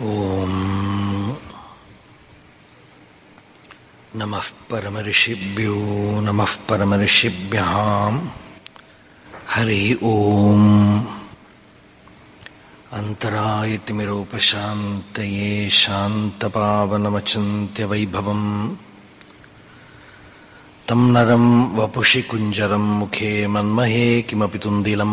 ॐ नमः परमऋषिभ्यो नमः परमऋषिभ्याम् हरि ॐ अन्तरायतिमिरोपशान्तये शान्तपावनमचिन्त्यवैभवम्। तं नरं वपुषि कुञ्जरं मुखे मन्महे किमपि तुन्दिलं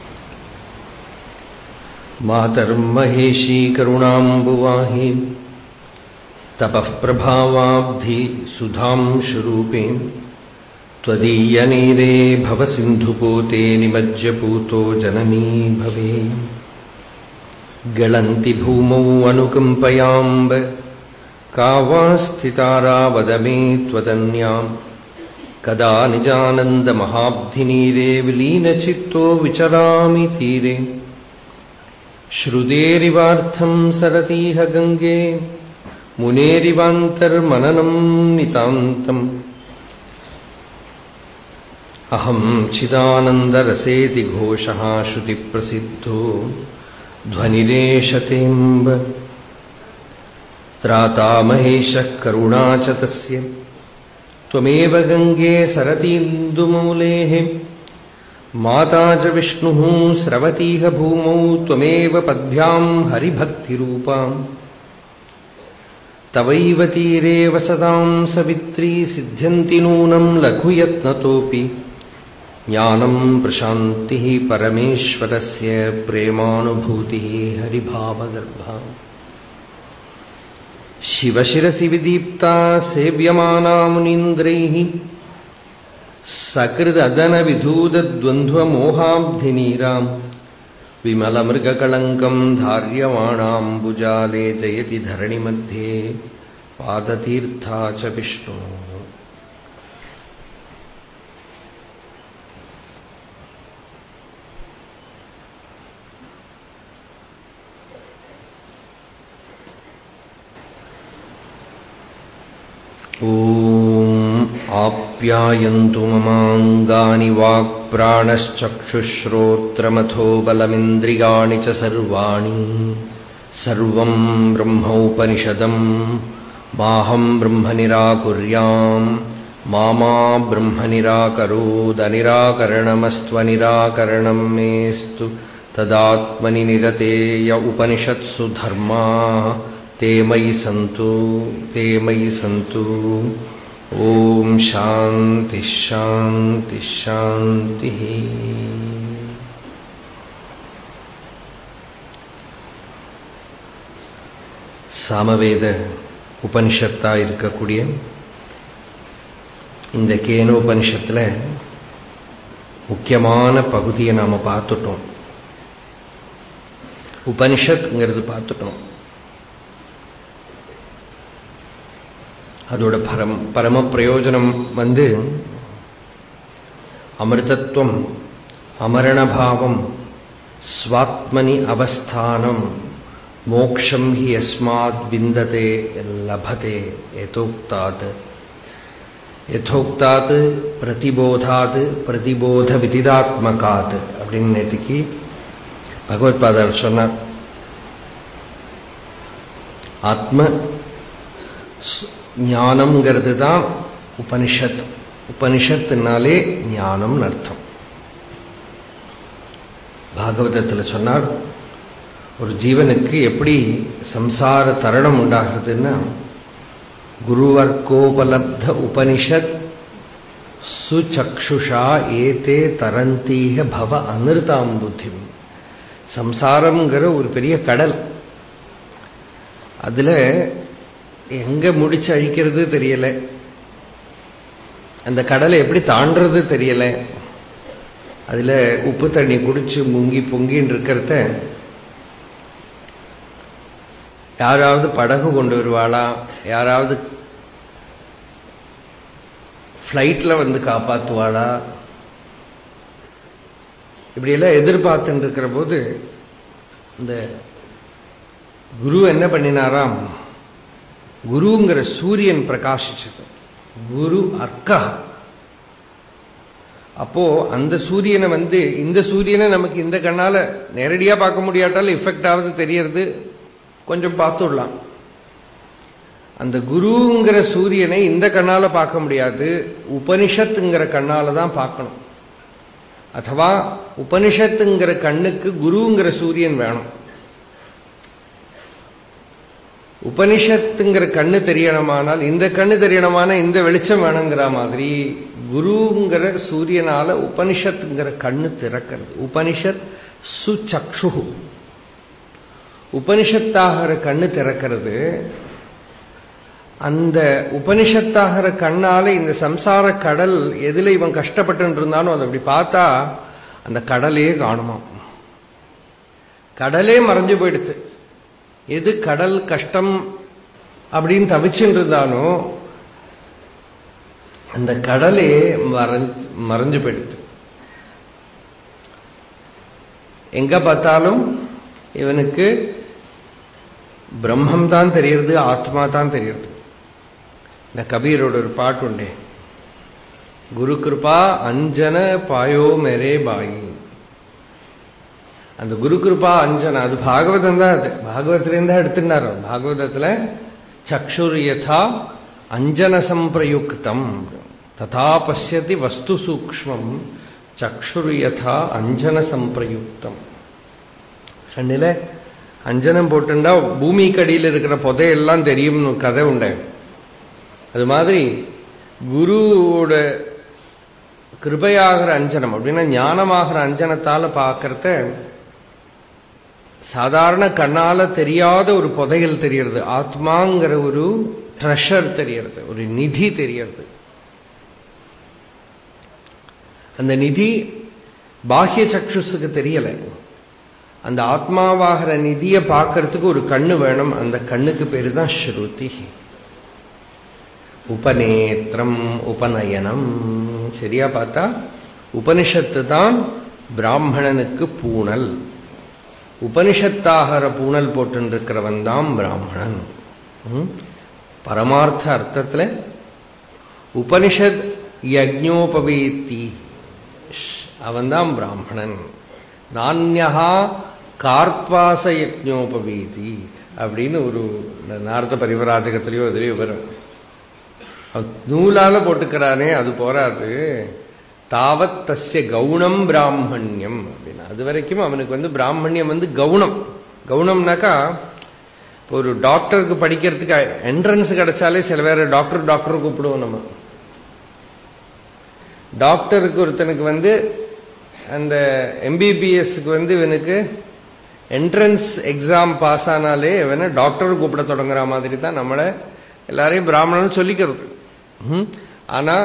मातर्महेशी करुणाम्बुवाहि तपः प्रभावाब्धि सुधां शुरूपे त्वदीयनीरे भवसिन्धुपोते निमज्जपूतो जननी भवे गळन्ति भूमौ अनुकम्पयाम्ब का वा स्थितारा वद मे त्वदन्याम्। कदा निजानन्दमहाब्धिनीरे विलीनचित्तो विचरामि तीरे। श्रुतेरिवार्थं सरतीह गङ्गे, मुनेरिवान्तर्मननं नितान्तम्। अहं चिदानन्दरसेति घोषः श्रुतिप्रसिद्धो, ध्वनिरेशतेऽम्ब। त्रातामहेशः करुणा च तस्य त्वमेव गङ्गे सरतीन्दुमूलेः। माता च विष्णुः स्रवतीह भूमौ त्वमेव पद्भ्याम् हरिभक्तिरूपाम्। तवैव तीरे वसताम् सवित्री सिद्ध्यन्ति नूनम् लघुयत्नतोऽपि। ज्ञानम् प्रशान्तिः परमेश्वरस्य प्रेमानुभूतिः हरिभावगर्भा। शिवशिरसि विदीप्ता सेव्यमाना मुनीन्द्रैः सकृददनविधूतद्वन्द्वमोहाब्धिनीराम् विमलमृगकळङ्कम् धार्यमाणाम्बुजाले जयति धरणिमध्ये पादतीर्था च विष्णुः। ॐ आप्यायन्तु ममाङ्गानि वाक्प्राणश्चक्षुश्रोत्रमथो बलमिन्द्रियाणि च सर्वाणि। सर्वम् माहम् ब्रह्म निराकुर्याम् मा मा ब्रह्म निराकरोदनिराकरणमस्त्वनिराकरणम् मेऽस्तु। तदात्मनि निरतेय उपनिषत्सु धर्माः ते मयि सन्तु ते मयि सन्तु ஓம் சாந்தி ஷாந்தி ஷாந்தி சாமவேத உபனிஷத்தா இருக்கக்கூடிய இந்த கேனோபனிஷத்தில் முக்கியமான பகுதியை நாம் பார்த்துட்டோம். உபனிஷத்துங்கிறது பார்த்துட்டோம். அதோட பரம் பரம பிரயோஜனம் வந்து அமிர்தத்துவம் அமரணபாவம் ஸ்வாத்மனி அவஸ்தானம் மோக்ஷம் ஹி அஸ்மாத் விந்ததே லபதே எதோக்தாத். எதோக்தாத் பிரதிபோதாத் பிரதிபோத விதிதாத்மகாத் அப்படின்னு நேற்றுக்கு பகவத்பாதர் சொன்னார். ஆத்ம ஞானம்ங்கிறது தான் உபனிஷத். உபனிஷத்துனாலே ஞானம்னு அர்த்தம். பாகவதத்தில் சொன்னார் ஒரு ஜீவனுக்கு எப்படி சம்சார தருணம் உண்டாகுதுன்னா குருவர்க்கோபலப்த உபனிஷத் சுச்சக்ஷுஷா ஏதே தரந்தீக பவ அனிருதாம் புத்தி சம்சாரம்ங்கிற ஒரு பெரிய கடல். அதில் எங்க முடிச்சு அழிக்கிறது தெரியல. அந்த கடலை எப்படி தாண்டது தெரியல. அதுல உப்பு தண்ணி குடிச்சு முங்கி பொங்கின்னு இருக்கிறத யாராவது படகு கொண்டு வருவாளா? யாராவது ஃப்ளைட்டில் வந்து காப்பாத்துவாளா? இப்படியெல்லாம் எதிர்பார்த்துட்டு இருக்கிற போது இந்த குரு என்ன பண்ணினாராம்? குருங்கிற சூரியன் பிரகாசிச்சது. குரு அர்க்கா அப்போ அந்த சூரியனை வந்து இந்த சூரியனை நமக்கு இந்த கண்ணால நேரடியா பார்க்க முடியாட்டாலும் எஃபெக்ட் ஆகுது தெரியறது. கொஞ்சம் பார்த்துடலாம். அந்த குருங்கிற சூரியனை இந்த கண்ணால பார்க்க முடியாது. உபனிஷத்துங்கிற கண்ணால தான் பார்க்கணும். அதுவா உபனிஷத்துங்கிற கண்ணுக்கு குருங்கிற சூரியன் வேணும். உபனிஷத்துங்கிற கண்ணு தெரியணுமானால் இந்த கண்ணு தெரியணுமான இந்த வெளிச்சம் வேணுங்கிற மாதிரி குருங்கிற சூரியனால உபனிஷத்துங்கிற கண்ணு திறக்கிறது. உபனிஷத் சுச்சக்ஷு உபனிஷத்தாகிற கண்ணு திறக்கிறது. அந்த உபனிஷத்தாகிற கண்ணால இந்த சம்சார கடல் எதுல இவன் கஷ்டப்பட்டு இருந்தானோ அதை அப்படி பார்த்தா அந்த கடலே காணுமா கடலே மறைஞ்சு போயிடுது எது கடல் கஷ்டம் அப்படின்னு தவிச்சுட்டு இருந்தானோ அந்த கடலே மறைஞ்சு மறைஞ்சு போயிடுது. எங்க பார்த்தாலும் இவனுக்கு பிரம்மம் தான் தெரியறது ஆத்மா தான் தெரியறது. இந்த கபீரோட ஒரு பாட்டு உண்டே. குரு கிருபா அஞ்சன பாயோ மெரே பாயி. அந்த குரு கிருபா அஞ்சனா அது பாகவதம் தான் அது. பாகவத்திலேருந்து தான் பாகவதத்துல சக்ஷுர் யதா அஞ்சன சம்பிரயுக்தம். ததா பசியதி வஸ்து சூக்மம் சக்ஷுர் யதா அஞ்சன சம்பிரயுக்தம். கண்ணில அஞ்சனம் போட்டுண்டா பூமிக்கு அடியில் இருக்கிற புதையெல்லாம் தெரியும்னு கதை உண்டு. அது மாதிரி குருவோட கிருபையாகிற அஞ்சனம் அப்படின்னா ஞானமாகிற அஞ்சனத்தால பார்க்கறத சாதாரண கண்ணால தெரியாத ஒரு புதையல் தெரியறது. ஆத்மாங்கிற ஒரு ட்ரெஷர் தெரியறது. ஒரு நிதி தெரியறது. அந்த நிதி பாஹ்ய சக்ஷுஸுக்கு தெரியல. அந்த ஆத்மாவாகிற நிதியை பார்க்கறதுக்கு ஒரு கண்ணு வேணும். அந்த கண்ணுக்கு பேரு தான் ஸ்ருதி. உபநேத்திரம் உபநயனம். சரியா பார்த்தா? உபனிஷத்து தான் பிராமணனுக்கு பூணல். உபனிஷத்தாகிற பூணல் போட்டுருக்கிறவன் தான் பிராமணன். பரமார்த்த அர்த்தத்தில் உபனிஷத் யஜ்னோபவேத்தி அவன்தான் பிராமணன். நானியா கார்பாச யஜ்னோபவேதி அப்படின்னு ஒரு நார்த்த பரிவராஜகத்திலேயோ இதுலயோ வரும். நூலால போட்டுக்கிறானே அது போராது தாவத் தஸ்ய கவுனம் பிராமணியம். அப்படின்னா அது வரைக்கும் அவனுக்கு வந்து பிராமணியம் வந்து கவுனம். கவுனம்னாக்கா இப்போ ஒரு டாக்டருக்கு படிக்கிறதுக்கு என்ட்ரன்ஸ் கிடைச்சாலே சில பேர் டாக்டர் டாக்டர் கூப்பிடுவோம் நம்ம. டாக்டருக்கு ஒருத்தனுக்கு வந்து அந்த எம்பிபிஎஸ்க்கு வந்து இவனுக்கு என்ட்ரன்ஸ் எக்ஸாம் பாஸ் ஆனாலே இவனை டாக்டர் கூப்பிட தொடங்குற மாதிரி தான் நம்மளை எல்லாரையும் பிராமணன் சொல்லிக்கிறது. ஆனா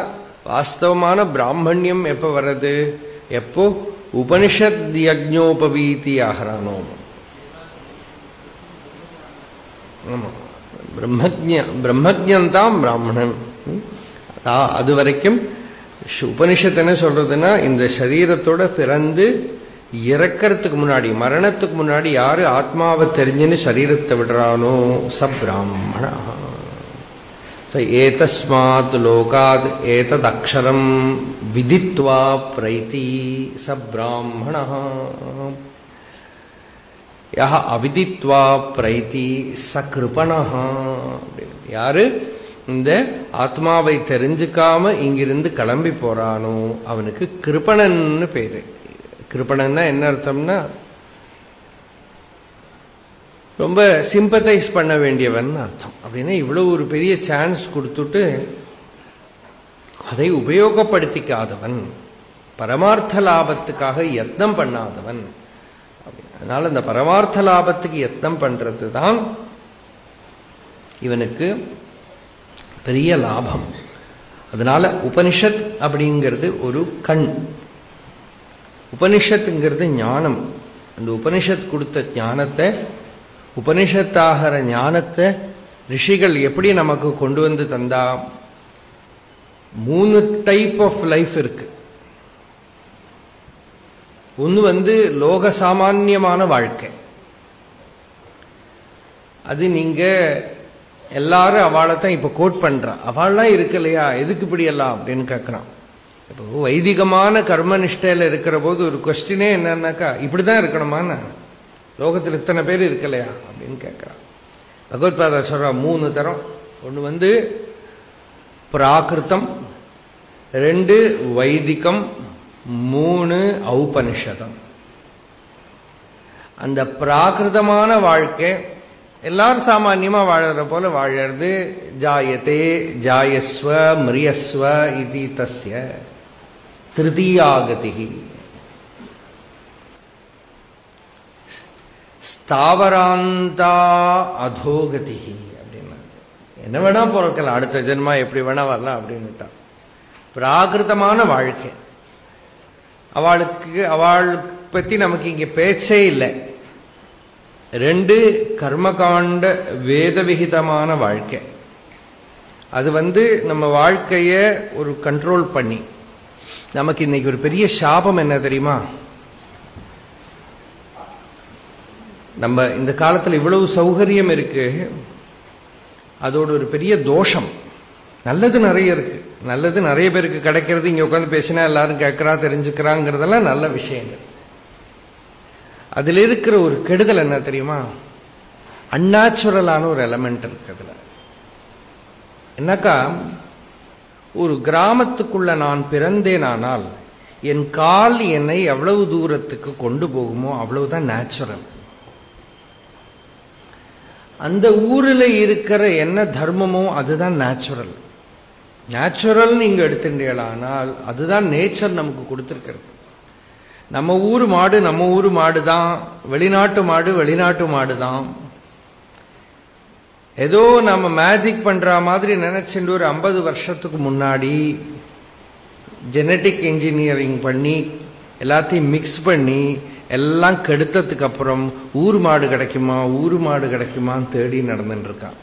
வாஸ்தவமான பிராமணியம் எப்ப வர்றது? எப்போ உபனிஷத் யஜ்ஞோபவீதி ஆகிறானோ ஆமா. பிரம்மஜ பிரம்மஜந்தான் பிராமணன். அது வரைக்கும் உபனிஷத்து என்ன சொல்றதுன்னா இந்த சரீரத்தோட பிறந்து இறக்கிறதுக்கு முன்னாடி மரணத்துக்கு முன்னாடி யாரு ஆத்மாவை தெரிஞ்சுன்னு சரீரத்தை விடுறானோ? சப்ராமணா. பிராமணா ஏதஸ்மாத் லோகாத் ஏததக்ஷரம் விதித்வா பிரைத்தி ச யஹ யா அவிதித்வா பிரைத்தி ச கிருபணா யாரு இந்த ஆத்மாவை தெரிஞ்சுக்காம இங்கிருந்து கிளம்பி போறானோ அவனுக்கு கிருபணன்னு பேரு. கிருபணன்னா என்ன அர்த்தம்னா ரொம்ப சிம்பத்தைஸ் பண்ண வேண்டியவன் அர்த்தம். அப்படின்னா இவ்வளவு ஒரு பெரிய சான்ஸ் கொடுத்துட்டு அதை உபயோகப்படுத்திக்காதவன் பரமார்த்த லாபத்துக்காக யத்னம் பண்ணாதவன். அதனால அந்த பரமார்த்த லாபத்துக்கு யத்னம் பண்றது தான் இவனுக்கு பெரிய லாபம். அதனால உபனிஷத் அப்படிங்கிறது ஒரு கண். உபனிஷத்துங்கிறது ஞானம். அந்த உபனிஷத் கொடுத்த ஞானத்தை உபனிஷத்தாகிற ஞானத்தை ரிஷிகள் எப்படி நமக்கு கொண்டு வந்து தந்தா? மூணு டைப் ஆஃப் லைஃப் இருக்கு. ஒன்று வந்து லோக சாமான்யமான வாழ்க்கை. அது நீங்க எல்லாரும் அவளை தான் இப்போ கோட் பண்றா. அவள்லாம் இருக்கலையா? எதுக்கு இப்படி எல்லாம்? அப்படின்னு கேட்குறான் இப்போ வைதிகமான கர்மநிஷ்டையில் இருக்கிற போது ஒரு கொஸ்டினே என்னன்னாக்கா இப்படிதான் இருக்கணுமான்னு. லோகத்தில் இத்தனை பேர் இருக்கலையா? அப்படின்னு கேட்குறான் பகவத்பாதா சொல்ற மூணு தரம். ஒன்று வந்து பிராகிருத்தம் ரெண்டு வைதிகம் மூணு ஔபனிஷதம். அந்த பிராகிருதமான வாழ்க்கை எல்லாரும் சாமான்யமா வாழற போல வாழறது ஜாயத்தே ஜாயஸ்வ மிரியஸ்வ இது தஸ்ய திருத்தீயாகதி ஸ்தாவராந்தா அதோகதி அப்படின்னா என்ன வேணா பிறக்கலாம் அடுத்த ஜென்மா எப்படி வேணா வரலாம் அப்படின்னுட்டான் பிராகிருதமான வாழ்க்கை. அவளுக்கு அவள் பத்தி நமக்கு இங்க பேச்சே இல்லை. ரெண்டு கர்மகாண்ட வேதவிகிதமான வாழ்க்கை. அது வந்து நம்ம வாழ்க்கைய ஒரு கண்ட்ரோல் பண்ணி நமக்கு இன்னைக்கு ஒரு பெரிய சாபம் என்ன தெரியுமா? நம்ம இந்த காலத்தில் இவ்வளவு சௌகரியம் இருக்கு. அதோட ஒரு பெரிய தோஷம். நல்லது நிறைய இருக்கு. நல்லது நிறைய பேருக்கு கிடைக்கிறது. இங்க உட்காந்து பேசினா எல்லாரும் கேட்கறா தெரிஞ்சுக்கிறாங்கிறதெல்லாம் நல்ல விஷயங்கள். அதுல இருக்கிற ஒரு கெடுதல் என்ன தெரியுமா? அந்நாச்சுரலான ஒரு எலமெண்ட் இருக்கு அதுல. என்னக்கா? ஒரு கிராமத்துக்குள்ள நான் பிறந்தேனானால் என் கால் என்னை எவ்வளவு தூரத்துக்கு கொண்டு போகுமோ அவ்வளவுதான் நேச்சுரல் அந்த ஊரில் இருக்கிற என்ன தர்மமோ அதுதான் நேச்சுரல் நேச்சுரல் நீங்க எடுத்துட்டீங்களானால் அதுதான் நேச்சர் நமக்கு கொடுத்துருக்கிறது. நம்ம ஊர் மாடு நம்ம ஊர் மாடு தான் வெளிநாட்டு மாடு வெளிநாட்டு மாடு தான் ஏதோ நம்ம மேஜிக் பண்ற மாதிரி நினைச்சுட்டு ஒரு ஐம்பது வருஷத்துக்கு முன்னாடி ஜெனட்டிக் இன்ஜினியரிங் பண்ணி எல்லாத்தையும் மிக்ஸ் பண்ணி எல்லாம் கெடுத்ததுக்கு அப்புறம் ஊர் மாடு கிடைக்குமா ஊர் மாடு கிடைக்குமான்னு தேடி நடந்துட்டு இருக்கான்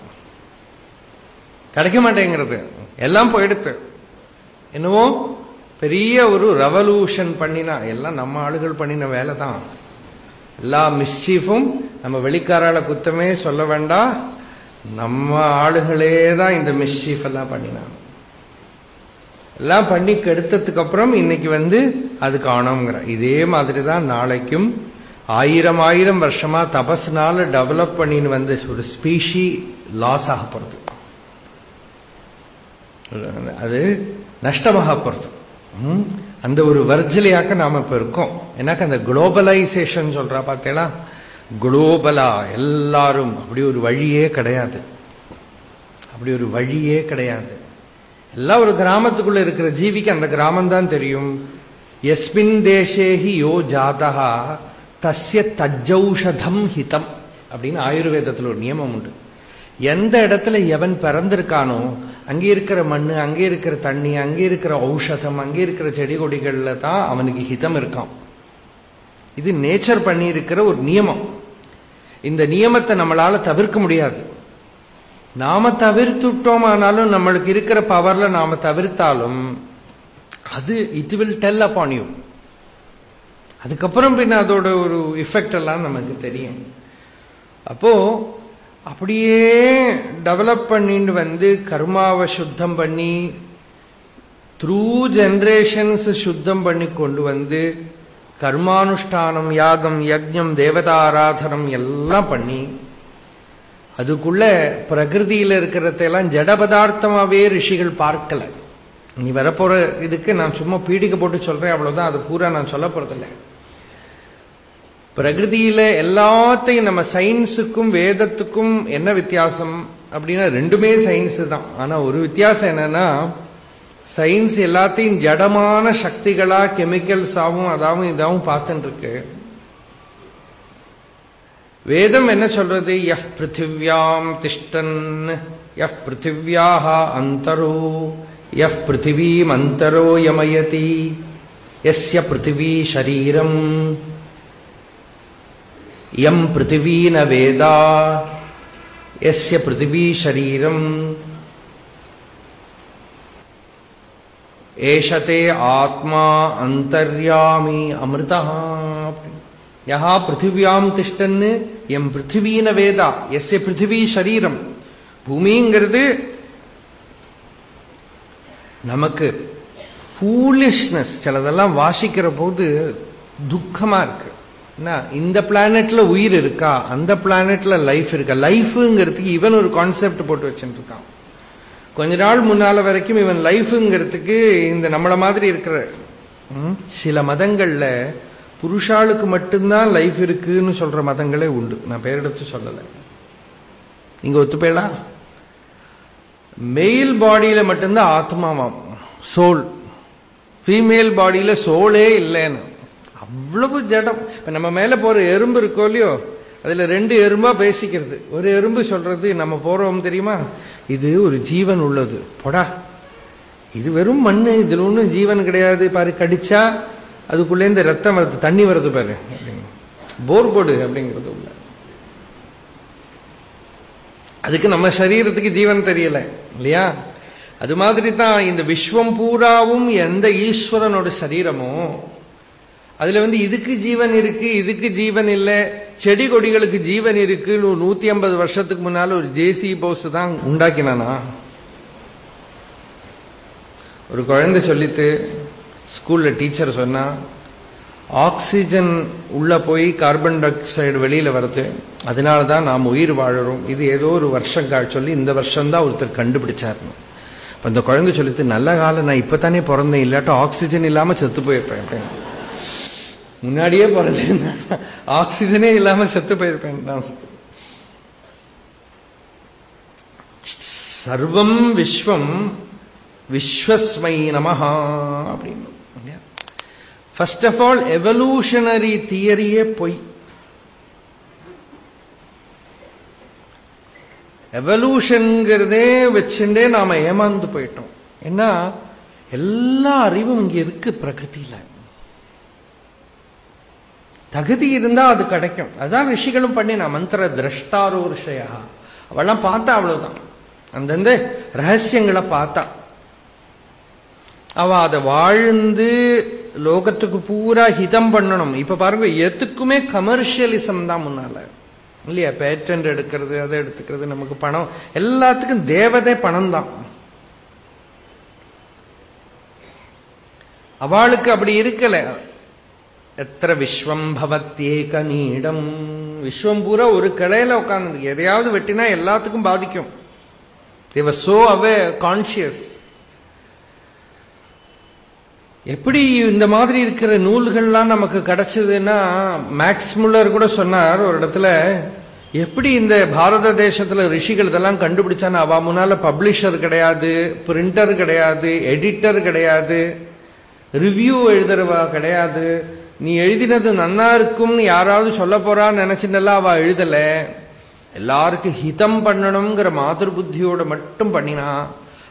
கிடைக்க மாட்டேங்கிறது. எல்லாம் போயிடுத்து. என்னவோ? பெரிய ஒரு ரெவல்யூஷன் பண்ணினா எல்லாம் நம்ம ஆளுகள் பண்ணின வேலை தான் எல்லா மிஸ்சீஃபும் நம்ம வெளிக்காரால குத்தமே சொல்ல வேண்டாம். நம்ம ஆளுகளே தான் இந்த மிஸ்சீஃப் எல்லாம் பண்ணினாங்க. எல்லாம் பண்ணி கெடுத்ததுக்கு அப்புறம் இன்னைக்கு வந்து அது காணோங்கிற இதே மாதிரி தான் நாளைக்கும் ஆயிரம் ஆயிரம் வருஷமா தபஸ்னால டெவலப் பண்ணின்னு வந்த ஒரு ஸ்பீஷி லாஸ் ஆக போறது. அது நஷ்டமாக போறது. ம்? அந்த ஒரு வர்ஜிலையாக்க நாம இப்ப இருக்கோம். எனக்கு அந்த குளோபலைசேஷன் சொல்றா பார்த்தேளா குளோபலா எல்லாரும். அப்படி ஒரு வழியே கிடையாது. அப்படி ஒரு வழியே கிடையாது. எல்லாம் ஒரு கிராமத்துக்குள்ள இருக்கிற ஜீவிக்கு அந்த கிராமம் தான் தெரியும். எஸ்மின் தேசேஹி யோ ஜாதகா தஸ்ய தஜ்ஜௌஷதம் ஹிதம் அப்படின்னு ஆயுர்வேதத்தில் ஒரு நியமம் உண்டு. எந்த இடத்துல எவன் பிறந்திருக்கானோ அங்கே இருக்கிற மண்ணு அங்கே இருக்கிற தண்ணி அங்கே இருக்கிற ஔஷதம் அங்கே இருக்கிற செடி கொடிகள்ல தான் அவனுக்கு ஹிதம் இருக்கான் இது நேச்சர் பண்ணி இருக்கிற ஒரு நியமம். இந்த நியமத்தை நம்மளால தவிர்க்க முடியாது. நாம தவிர்த்துட்டோமானாலும் நம்மளுக்கு இருக்கிற பவர்ல நாம தவிர்த்தாலும் அது it will tell upon you அதுக்கப்புறம் பின்ன அதோட ஒரு எஃபெக்ட் எல்லாம் நமக்கு தெரியும். அப்போ அப்படியே டெவலப் பண்ணிட்டு வந்து கர்மாவை சுத்தம் பண்ணி த்ரூ ஜென்ரேஷன்ஸ் சுத்தம் பண்ணி கொண்டு வந்து கர்மானுஷ்டானம் யாகம் யஜ்யம் தேவதாராதனம் எல்லாம் பண்ணி அதுக்குள்ள பிரகிருதியில இருக்கிறதெல்லாம் ஜடபதார்த்தமாவே ரிஷிகள் பார்க்கல. நீ வரப்போற இதுக்கு நான் சும்மா பீடிக்க போட்டு சொல்றேன் அவ்வளவுதான். அது பூரா நான் சொல்ல போறதில்லை. பிரகிருதியில எல்லாத்தையும் நம்ம சயின்ஸுக்கும் வேதத்துக்கும் என்ன வித்தியாசம் அப்படின்னா ரெண்டுமே சயின்ஸ் தான். ஆனா ஒரு வித்தியாசம் என்னன்னா சயின்ஸ் எல்லாத்தையும் ஜடமான சக்திகளா கெமிக்கல்ஸாவும் அதாவும் இதாவும் பார்த்துட்டு இருக்கு. வேதம் என்ன சொல்றது? எஃப் பிருத்திவியாம் திஷ்டன் எஃப் பிருத்திவியாக அந்தரோ எஃப் பிருத்திவீம் அந்தரோ யமயதி எஸ்ய பிருத்திவி ஷரீரம். எம் பிருத்திவீன ந வேதா எஸ்ய பிருத்திவி ஷரீரம். ஏஷதே ஆத்மா அந்தர்யாமி அமிர்தா யஹா பிருத்திவியாம் திஷ்டன்னு எம் பிருத்திவீன வேதா எஸ்ய பிருத்திவி சரீரம் பூமிங்கிறது நமக்கு ஃபூலிஷ்னஸ் சிலதெல்லாம் வாசிக்கிற போது துக்கமா இருக்கு. என்ன இந்த பிளானட்ல உயிர் இருக்கா? அந்த பிளானட்ல லைஃப் இருக்கா? லைஃப்ங்கிறதுக்கு இவன் ஒரு கான்செப்ட் போட்டு வச்சுருக்கான். கொஞ்ச நாள் முன்னால வரைக்கும் இவன் லைஃப்ங்கிறதுக்கு இந்த நம்மள மாதிரி இருக்கிற ம், சில மதங்கள்ல புருஷாளுக்கு மட்டும்தான் லைஃப் இருக்குன்னு சொல்ற மதங்களே உண்டு. நான் பேரெடுத்து சொல்லலை. நீங்க ஒத்துப்பேலா மெயில் பாடியில மட்டும்தான் ஆத்மாவாம் சோல் ஃபீமேல் பாடியில சோலே இல்லைன்னு. அவ்வளவு ஜடம். இப்ப நம்ம மேல போற எறும்பு இருக்கோ இல்லையோ அதுல ரெண்டு எறும்பா பேசிக்கிறது. ஒரு எறும்பு சொல்றது நம்ம போறோம் தெரியுமா? இது ஒரு ஜீவன் உள்ளது. போடா. இது வெறும் மண்ணு இதுல ஒன்றும் ஜீவன் கிடையாது. பாரு கடிச்சா அதுக்குள்ளேருந்து ரத்தம் வருது தண்ணி வருது பாரு. போர் போடு அப்படிங்கிறது உள்ள அதுக்கு நம்ம சரீரத்துக்கு ஜீவன் தெரியல இல்லையா? அது மாதிரி தான் இந்த விஸ்வம் பூராவும் எந்த ஈஸ்வரனோட சரீரமோ அதுல வந்து இதுக்கு ஜீவன் இருக்கு இதுக்கு ஜீவன் இல்லை செடி கொடிகளுக்கு ஜீவன் இருக்குன்னு நூத்தி ஐம்பது வருஷத்துக்கு முன்னால ஒரு ஜேசி போஸ் தான் உண்டாக்கினானா? ஒரு குழந்தை சொல்லித்து ஸ்கூலில் டீச்சர் சொன்னால் ஆக்சிஜன் உள்ளே போய் கார்பன் டை ஆக்சைடு வெளியில் வருது. அதனால தான் நாம் உயிர் வாழறோம். இது ஏதோ ஒரு வருஷம் கா- சொல்லி இந்த வருஷம்தான் ஒருத்தர் கண்டுபிடிச்சாருன்னு. இப்போ அந்த குழந்தை சொல்லிட்டு நல்ல காலம் நான் இப்போ தானே பிறந்தேன். இல்லாட்டும் ஆக்சிஜன் இல்லாமல் செத்து போயிருப்பேன். முன்னாடியே பிறந்தேன். ஆக்சிஜனே இல்லாமல் செத்து போயிருப்பேன். தான் சர்வம் விஸ்வம் விஸ்வஸ்மை நமஹா. அப்படின்னு. ஃபர்ஸ்ட் ஆஃப் ஆல் எவல்யூஷனரி தியரியே பொய் எவல்யூஷன்கிறதே வச்சுட்டே நாம ஏமாந்து போயிட்டோம். ஏன்னா எல்லா அறிவும் இங்க இருக்கு பிரகிருதியில. தகுதி இருந்தா அது கிடைக்கும். அதான் ரிஷிகளும் பண்ணினா மந்திர திரஷ்டாரோ ரிஷயா அவெல்லாம் பார்த்தா அவ்வளவுதான். அந்தந்த ரகசியங்களை பார்த்தா. அவ அதை வாழ்ந்து லோகத்துக்கு பூரா ஹிதம் பண்ணணும். இப்ப பாருங்க எதுக்குமே கமர்ஷியலிசம் தான் முன்னால. இல்லையா? பேட்டன்ட் எடுக்கிறது அதை எடுத்துக்கிறது நமக்கு பணம் எல்லாத்துக்கும் தேவதை பணம் தான். அவளுக்கு அப்படி இருக்கல. எத்திர விஸ்வம் பவத்தேக நீடம். விஸ்வம் பூரா ஒரு கிளையில உட்கார்ந்து எதையாவது வெட்டினா எல்லாத்துக்கும் பாதிக்கும். தேவர் சோ அவே கான்சியஸ் எப்படி இந்த மாதிரி இருக்கிற நூல்கள்லாம் நமக்கு கிடைச்சதுன்னா மேக்ஸ் முல்லர் கூட சொன்னார் ஒரு இடத்துல எப்படி இந்த பாரத தேசத்துல ரிஷிகள் இதெல்லாம் கண்டுபிடிச்சான்னு அவ முன்னால பப்ளிஷர் கிடையாது பிரிண்டர் கிடையாது எடிட்டர் கிடையாது ரிவ்யூ எழுதுறவா கிடையாது நீ எழுதினது நன்னா இருக்கும்னு யாராவது சொல்ல போறான்னு நினைச்சுட்டெல்லாம் அவ எழுதல. எல்லாருக்கும் ஹிதம் பண்ணணுங்கிற மாதர் புத்தியோட மட்டும் பண்ணினா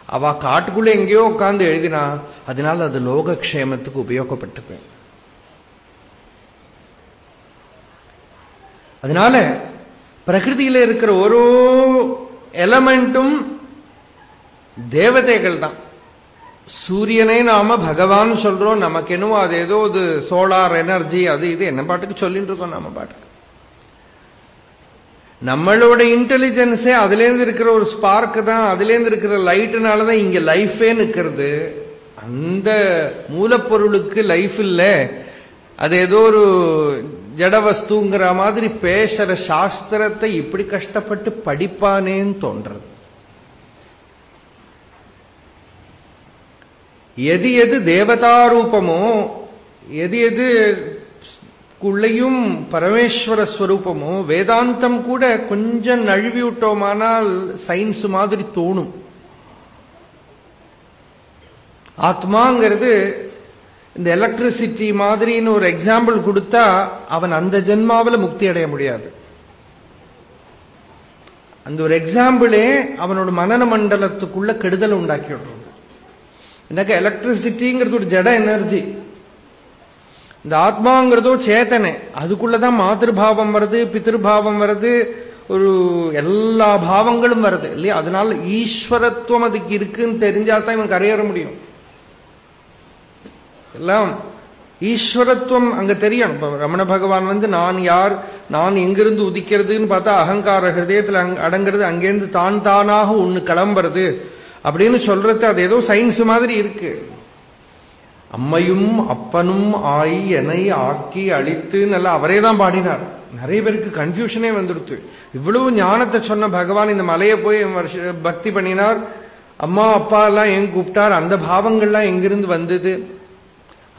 அவ காட்டுக்குள்ள எங்கேயோ உட்காந்து எழுதினா அதனால அது லோகக்ஷேமத்துக்கு உபயோகப்பட்டது. அதனால பிரகிருதியில இருக்கிற ஒரு எலமெண்ட்டும் தேவதைகள் தான். சூரியனை நாம பகவான் சொல்றோம் நமக்கு என்னவோ அது ஏதோ இது சோலார் எனர்ஜி அது இது என்ன பாட்டுக்கு சொல்லிட்டு இருக்கோம் நாம பாட்டு நம்மளோட இன்டெலிஜென்ஸே அதுலேருந்து இருக்கிற ஒரு ஸ்பார்க் தான் அதுலேருந்து இருக்கிற லைட்டுனால தான் இங்க லைஃபே நிக்கிறது. அந்த மூலப்பொருளுக்கு லைஃப் இல்ல. அது ஏதோ ஒரு ஜட வஸ்துங்கிற மாதிரி பேசுற சாஸ்திரத்தை இப்படி கஷ்டப்பட்டு படிப்பானேன்னு தோன்றது. எது எது தேவதாரூபமோ எது எது குள்ளையும் பரமேஸ்வர ஸ்வரூபமும் வேதாந்தம் கூட கொஞ்சம் நழுவி விட்டோமானால் சயின்ஸ் மாதிரி தோணும். ஆத்மாங்கிறது இந்த எலக்ட்ரிசிட்டி மாதிரின்னு ஒரு எக்ஸாம்பிள் கொடுத்தா அவன் அந்த ஜென்மாவில் முக்தி அடைய முடியாது. அந்த ஒரு எக்ஸாம்பிளே அவனோட மனன மண்டலத்துக்குள்ள கெடுதல் உண்டாக்கி விடுறது. எனக்கு எலக்ட்ரிசிட்டிங்கிறது ஒரு ஜட எனர்ஜி இந்த ஆத்மாங்கிறதும் சேத்தனை. அதுக்குள்ளதான் மாதிருபாவம் வருது பித்திருபாவம் வருது ஒரு எல்லா பாவங்களும் வருது இல்லையா? அதனால ஈஸ்வரத்துவம் அதுக்கு இருக்குன்னு தெரிஞ்சாதான் இவன் கரையேற முடியும். எல்லாம் ஈஸ்வரத்துவம் அங்க தெரியும். இப்போ ரமண பகவான் வந்து நான் யார் நான் எங்கிருந்து உதிக்கிறதுன்னு பார்த்தா அகங்கார ஹிருதயத்துல அடங்கிறது அடங்குறது அங்கேருந்து தான் தானாக ஒண்ணு கிளம்புறது அப்படின்னு சொல்றது அது ஏதோ சயின்ஸ் மாதிரி இருக்கு. அம்மையும் அப்பனும் ஆயி என்னை ஆக்கி அழித்து நல்லா அவரே தான் பாடினார். நிறைய பேருக்கு கன்ஃபியூஷனே வந்துடுத்து. இவ்வளவு ஞானத்தை சொன்ன பகவான் இந்த மலையை போய் பக்தி பண்ணினார். அம்மா அப்பா எல்லாம் எங்க கூப்பிட்டார்? அந்த பாவங்கள்லாம் எங்கிருந்து வந்தது?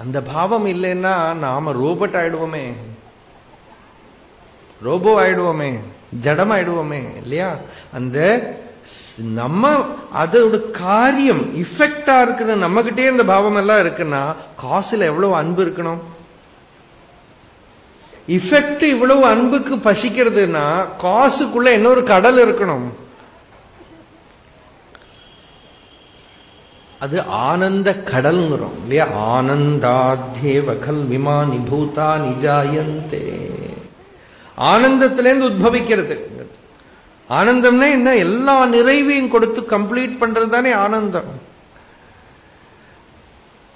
அந்த பாவம் இல்லைன்னா நாம ரோபோட் ஆயிடுவோமே. ரோபோ ஆயிடுவோமே. ஜடம் ஆயிடுவோமே இல்லையா? அந்த நம்ம அதோட காரியம் இஃபெக்டா இருக்கிற நம்ம கிட்டே இந்த பாவம் எல்லாம் இருக்குன்னா காசுல எவ்வளவு அன்பு இருக்கணும்? இஃபெக்ட் இவ்வளவு அன்புக்கு பசிக்கிறதுன்னா காசுக்குள்ள இன்னொரு கடல் இருக்கணும். அது ஆனந்த கடல்ங்கிறோம் இல்லையா? ஆனந்தாத்யேவ கல்விமானி நிபூதா நிஜாயந்தே ஆனந்தத்திலேருந்து உத்பவிக்கிறது. ஆனந்தம்னா என்ன? எல்லா நிறைவையும் கொடுத்து கம்ப்ளீட் பண்றது தானே ஆனந்தம்.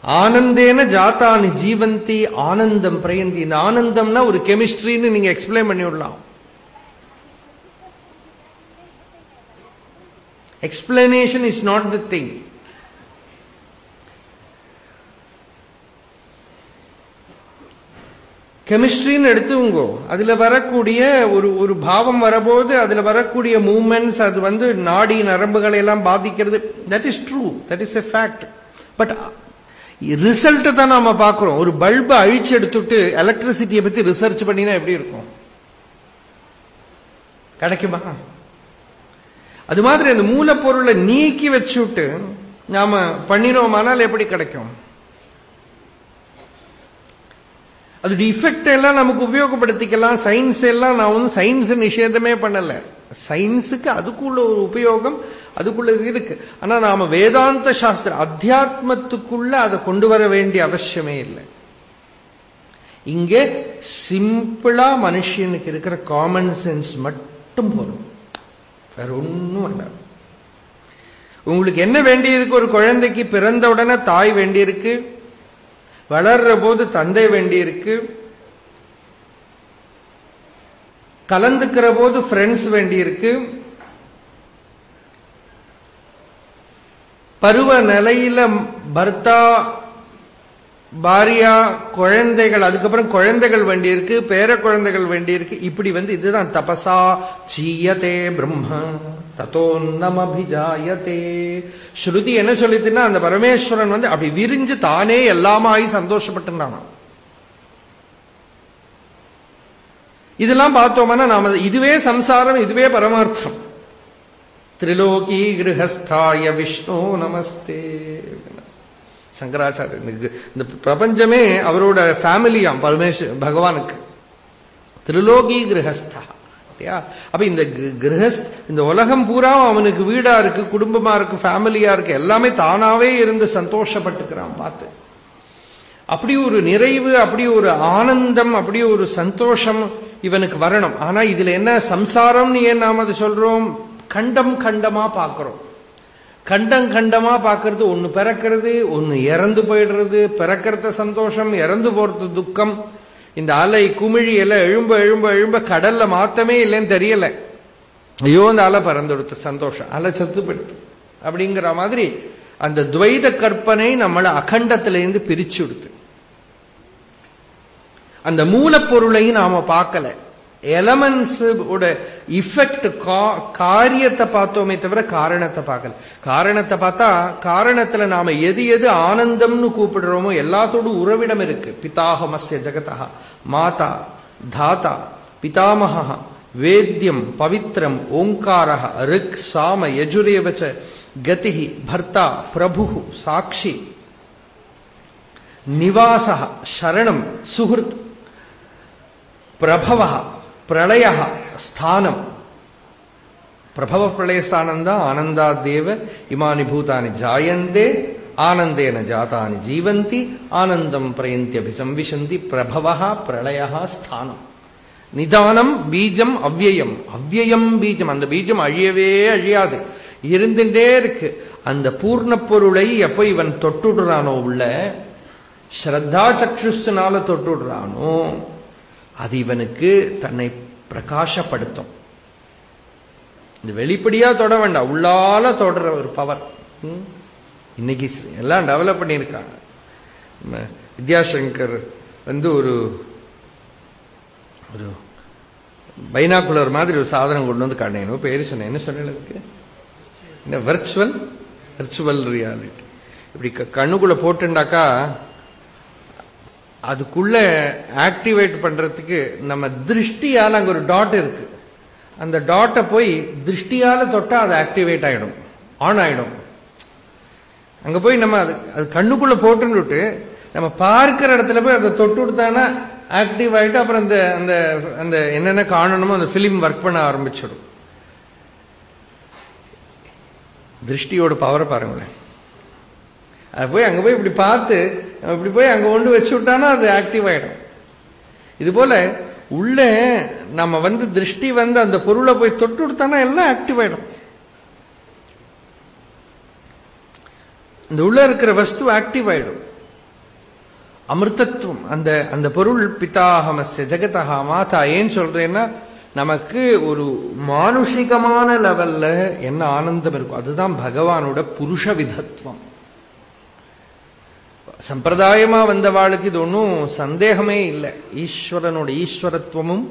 ஆனந்தேன ஜாத்தானு ஜீவந்தி ஆனந்தம் பிரயந்தி. இந்த ஆனந்தம்னா ஒரு கெமிஸ்ட்ரின்னு நீங்க எக்ஸ்பிளைன் பண்ணி விடலாம் explanation is not the thing கெமிஸ்ட்ரின்னு எடுத்துவங்கோ அதுல வரக்கூடிய ஒரு ஒரு பாவம் வரபோது அதுல வரக்கூடிய மூமெண்ட்ஸ் அது வந்து நாடி நரம்புகளை எல்லாம் பாதிக்கிறது. That is true that is a fact but result தான் நாம பாக்குறோம் ஒரு பல்பை அழிச்சு எடுத்துட்டு எலக்ட்ரிசிட்டியை பத்தி ரிசர்ச் பண்ணினா எப்படி இருக்கும்? கிடைக்குமா? அது மாதிரி அந்த மூலப்பொருளை நீக்கி வச்சுட்டு நாம பண்ணினோமானால் எப்படி கிடைக்கும்? அதோட இஃபெக்ட் எல்லாம் நமக்கு உபயோகப்படுத்திக்கலாம். சயின்ஸ் எல்லாம் நான் ஒன்றும் சயின்ஸ் நிஷேதமே பண்ணல. சயின்ஸுக்கு அதுக்குள்ள ஒரு உபயோகம் அதுக்குள்ள இருக்கு. ஆனா நாம வேதாந்த சாஸ்திர அத்தியாத்மத்துக்குள்ள அதை கொண்டு வர வேண்டிய அவசியமே இல்லை. இங்கே சிம்பிளா மனுஷனுக்கு இருக்கிற காமன் சென்ஸ் மட்டும் போதும். வேற ஒன்றும் வேண்டாம். உங்களுக்கு என்ன வேண்டியிருக்கு? ஒரு குழந்தைக்கு பிறந்த உடனே தாய் வேண்டியிருக்கு. வளர்ற போது தந்தை வேண்டியிருக்கு. கலந்துக்கிற போது ஃப்ரெண்ட்ஸ் வேண்டியிருக்கு. பருவ நிலையில பர்த்தா பாரியா குழந்தைகள் அதுக்கப்புறம் குழந்தைகள் வேண்டியிருக்கு பேர குழந்தைகள் வேண்டியிருக்கு. இப்படி வந்து இதுதான் தபசா சீயதே பிரம்ம தத்தோன்னமபிஜாயதே ஸ்ருதி என்ன சொல்லிட்டுன்னா அந்த பரமேஸ்வரன் வந்து அப்படி விரிஞ்சு தானே எல்லாமாயி சந்தோஷப்பட்டுனானா இதெல்லாம் பார்த்தோம்னா நாம இதுவே சம்சாரம் இதுவே பரமார்த்தம். திரிலோகி கிரகஸ்தாய விஷ்ணு நமஸ்தே. சங்கராச்சாரியனுக்கு இந்த- பிரபஞ்சமே அவரோட ஃபேமிலியாம் பரமேஸ்வர் பகவானுக்கு. திரிலோகி கிரகஸ்தா. இல்லையா? அப்ப இந்த கி- கிரகஸ்த் இந்த உலகம் பூரா அவனுக்கு வீடா இருக்கு குடும்பமா இருக்கு ஃபேமிலியா இருக்கு எல்லாமே தானாவே இருந்து சந்தோஷப்பட்டுக்கிறான் பார்த்து. அப்படி ஒரு நிறைவு அப்படி ஒரு ஆனந்தம் அப்படி ஒரு சந்தோஷம் இவனுக்கு வரணும். ஆனா இதுல என்ன சம்சாரம்னு ஏன் நாம் அது சொல்றோம்? கண்டம் கண்டமா பார்க்கிறோம். கண்டம் கண்டமா பார்க்கறது ஒன்னு பிறக்கிறது ஒன்னு இறந்து போயிடுறது பிறக்கிறத சந்தோஷம் இறந்து போறது துக்கம். இந்த அலை குமிழி எல்லாம் எழும்ப எழும்ப எழும்ப கடல்ல மாத்தமே இல்லைன்னு தெரியல. ஐயோ அந்த அலை பறந்துடுத்து சந்தோஷம். அலை சத்துப்படுத்து அப்படிங்கிற மாதிரி அந்த துவைத கற்பனை நம்மளை அகண்டத்திலிருந்து பிரிச்சு விடுத்து அந்த மூலப்பொருளையும் நாம பார்க்கல. எலமெண்ட்ஸ் இஃபெக்ட் காரியத்தை பார்த்தோமே தவிர காரணத்தை பார்க்கல. காரணத்தை பார்த்தா காரணத்துல நாம எது எது ஆனந்தம்னு கூப்பிடுறோமோ எல்லாத்தோடும் உறவிடம் இருக்கு. பிதாகமஸ்ய ஜெகதா மாதா தாத்தா பிதாமகா வேத்யம் பவித்ரம் ஓங்காரः ரிக் சாம யஜுரேவச்ச கதிஹி பர்த்தா பிரபு சாட்சி நிவாச சரணம் சுஹൃத் பிரபவ பிரளய ஸ்தானம். பிரபவ பிரளயஸ்தானம் தான் ஆனந்தாதேவ இமானி பூதானி ஜாயந்தே ஆனந்தேன ஜாத்தானி ஜீவந்தி ஆனந்தம் பிரயந்தி அபிசம்விசந்தி பிரபவா பிரளயா ஸ்தானம். நிதானம் பீஜம் அவ்வயம். அவ்வயம் பீஜம். அந்த பீஜம் அழியவே அழியாது. இருந்துட்டே இருக்கு. அந்த பூர்ண பொருளை எப்ப இவன் தொட்டுடுறானோ உள்ள ஸ்ரத்தா சக்ஷுனால தொட்டுடுறானோ அது இவனுக்கு தன்னை பிரகாசப்படுத்தும். இந்த வெளிப்படியா தொட வேண்டாம் உள்ளால தொடர ஒரு பவர் இன்னைக்கு எல்லாம் டெவலப் பண்ணியிருக்காங்க. நம்ம வித்யாசங்கர் வந்து ஒரு ஒரு பைனாக்குலர் மாதிரி ஒரு சாதனம் கொண்டு வந்து காட்டினேன் பேரு சொன்னேன். என்ன சொன்னேன் அதுக்கு? இந்த வெர்ச்சுவல் வர்ச்சுவல் ரியாலிட்டி இப்படி கண்ணுக்குள்ள போட்டுண்டாக்கா அதுக்குள்ள ஆக்டிவேட் பண்றதுக்கு நம்ம திருஷ்டியால அங்க ஒரு டாட் இருக்கு. அந்த டாட்டை போய் திருஷ்டியால தொட்டா அது ஆக்டிவேட் ஆயிடும். ஆன் ஆயிடும். அங்க போய் நம்ம அது அது கண்ணுக்குள்ள போட்டுன்னுட்டு நம்ம பார்க்கிற இடத்துல போய் அதை தொட்டு கொடுத்தானா ஆக்டிவ் ஆகிட்டு அப்புறம் அந்த அந்த அந்த என்னென்ன காணணுமோ அந்த பிலிம் ஒர்க் பண்ண ஆரம்பிச்சிடும். திருஷ்டியோட பவரை பாருங்களேன். அது போய் அங்க போய் இப்படி பார்த்து இப்படி போய் அங்க கொண்டு வச்சு விட்டானா அது ஆக்டிவ் ஆயிடும். இது போல உள்ள நம்ம வந்து திருஷ்டி வந்து அந்த பொருளை போய் தொட்டு கொடுத்தானா எல்லாம் ஆக்டிவ் ஆயிடும். இந்த உள்ள இருக்கிற வஸ்து ஆக்டிவ் ஆயிடும். அமிர்தத்துவம் அந்த அந்த பொருள் பிதாகமஸ்ய ஜெகதகா மாதா ஏன் சொல்றேன்னா நமக்கு ஒரு மானுஷிகமான லெவல்ல என்ன ஆனந்தம் இருக்கும். அதுதான் பகவானோட புருஷ விதத்துவம். சம்பிரதாயமா வந்தவாளுக்கு இது ஒன்றும் சந்தேகமே இல்லை. ஈஸ்வரனோட ஈஸ்வரத்துவமும்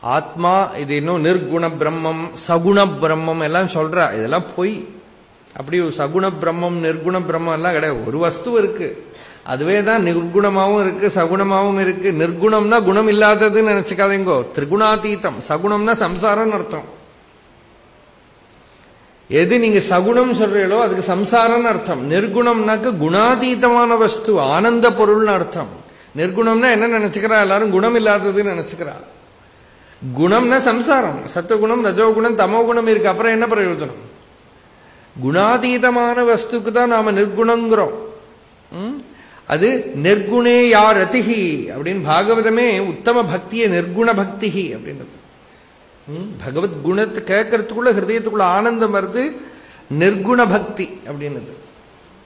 ஆத்மா இது இன்னும் நிர்குண பிரம்மம் சகுண பிரம்மம் எல்லாம் சொல்றா. இதெல்லாம் பொய். அப்படி சகுண பிரம்மம் நிர்குண பிரம்மம் எல்லாம் கிடையாது. ஒரு வஸ்து இருக்கு. அதுவே தான் நிர்குணமாவும் இருக்கு சகுணமாவும் இருக்கு. நிர்குணம்னா குணம் இல்லாததுன்னு நினைச்சுக்காதேங்கோ. திரிகுணாதீதம். சகுணம்னா சம்சாரம்னு அர்த்தம். எது நீங்க சகுணம் சொல்றீங்களோ அதுக்கு சம்சாரம்னு அர்த்தம். நிர்குணம்னாக்க குணாதீதமான வஸ்து ஆனந்த பொருள்னு அர்த்தம். நிர்குணம்னா என்ன நினைச்சுக்கிறா? எல்லாரும் குணம் இல்லாததுன்னு நினைச்சுக்கிறா. குணம்னா சம்சாரம். சத்துவகுணம் ரஜோகுணம் தமோகுணம் இருக்கு. அப்புறம் என்ன பிரயோஜனம்? குணாதீதமான வஸ்துக்கு தான் நாம நிர்குணங்கிறோம். அது நிர்குணே யார் ரதிகி அப்படின்னு பாகவதமே உத்தம பக்தியை நிர்குண பக்திகி அப்படின்றது. பகவத் குணத்தை கேட்கறதுக்குள்ள ஹிருதயத்துக்குள்ள ஆனந்தம் வருது. நிர்குண பக்தி அப்படின்னுது.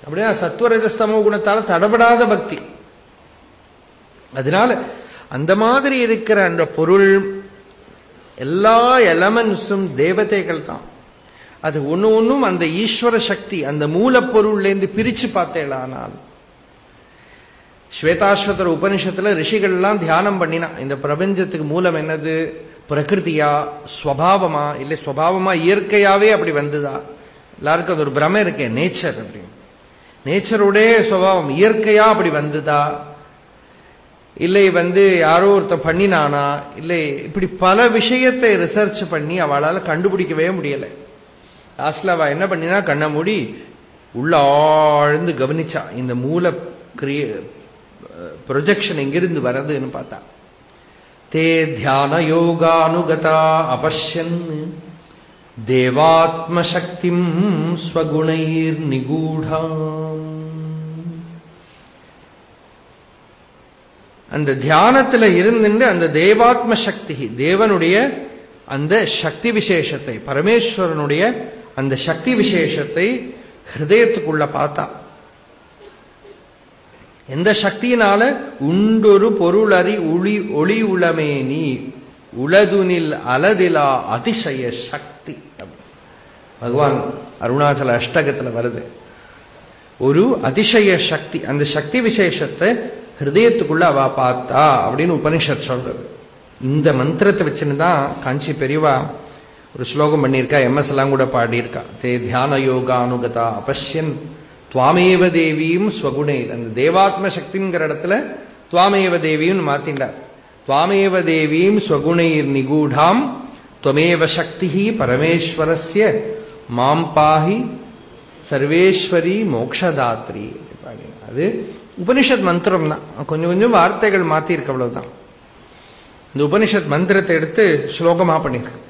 அப்படியே சத்வரஜஸ்தமோ குணத்தால தடபடாத பக்தி. அதனால அந்த மாதிரி இருக்கிற அந்த பொருள் எல்லா எலமெண்ட்ஸும் தேவதைகள் தான். அது ஒன்னு ஒன்னும் அந்த ஈஸ்வர சக்தி அந்த மூலப்பொருள்லேருந்து பிரிச்சு பார்த்தேளானால் ஸ்வேதாஸ்வதர் உபனிஷத்துல ரிஷிகள்லாம் தியானம் பண்ணினா இந்த பிரபஞ்சத்துக்கு மூலம் என்னது? பிரகிருதியா ஸ்வபாவமா இல்லை ஸ்வபாவமா இயற்கையாவே அப்படி வந்துதா? எல்லாருக்கும் அது ஒரு பிரம இருக்கே நேச்சர் அப்படின்னு நேச்சருடைய சுவாவம் இயற்கையா அப்படி வந்துதா? இல்லை வந்து யாரோ ஒருத்த பண்ணினானா? இல்லை இப்படி பல விஷயத்தை ரிசர்ச் பண்ணி அவளால் கண்டுபிடிக்கவே முடியலை. லாஸ்ட்ல அவ என்ன பண்ணினா கண்ணை மூடி உள்ள ஆழ்ந்து கவனிச்சா. இந்த மூல கிரிய ப்ரொஜெக்ஷன் எங்கிருந்து வர்றதுன்னு பார்த்தா. தே தியான யோகானுகதா அபஷ்யன் தேவாத்மசக்திம் ஸ்வகுணைர் நிகூடாம் அந்த தியானத்துல இருந்துட்டு அந்த தேவாத்ம சக்தி தேவனுடைய அந்த சக்தி விசேஷத்தை பரமேஸ்வரனுடைய அந்த சக்தி விசேஷத்தை ஹிருதயத்துக்குள்ள பார்த்தா. எந்த சக்தியினால? உண்டொரு பொருளறி ஒளி ஒளி உளமே நீ உளதுனில் அலதிலா அதிசய சக்தி. பகவான் அருணாச்சல அஷ்டகத்துல வருது. ஒரு அதிசய சக்தி. அந்த சக்தி விசேஷத்தை ஹிருதயத்துக்குள்ள அவ பார்த்தா அப்படின்னு உபனிஷத் சொல்றது. இந்த மந்திரத்தை வச்சுன்னு தான் காஞ்சி பெரியவா ஒரு ஸ்லோகம் பண்ணியிருக்கா எம்எஸ் எல்லாம் கூட பாடியிருக்கா. தே தியான யோகா அனுகதா அபஷ்யன் துவாமேவ தேவியும் ஸ்வகுணை. அந்த தேவாத்ம சக்திங்கிற இடத்துல துவாமேவ தேவியும் மாத்தின்றார் துவாமேவ தேவியும் ஸ்வகுணைர் நிகூடாம். துவமேவ சக்தி பரமேஸ்வரஸ்ய மாம் பாஹி சர்வேஸ்வரி மோக்ஷதாத்ரி. அது உபனிஷத் மந்திரம் தான் கொஞ்சம் கொஞ்சம் வார்த்தைகள் மாத்திருக்கு அவ்வளவுதான். இந்த உபனிஷத் மந்திரத்தை எடுத்து ஸ்லோகமா பண்ணியிருக்கு.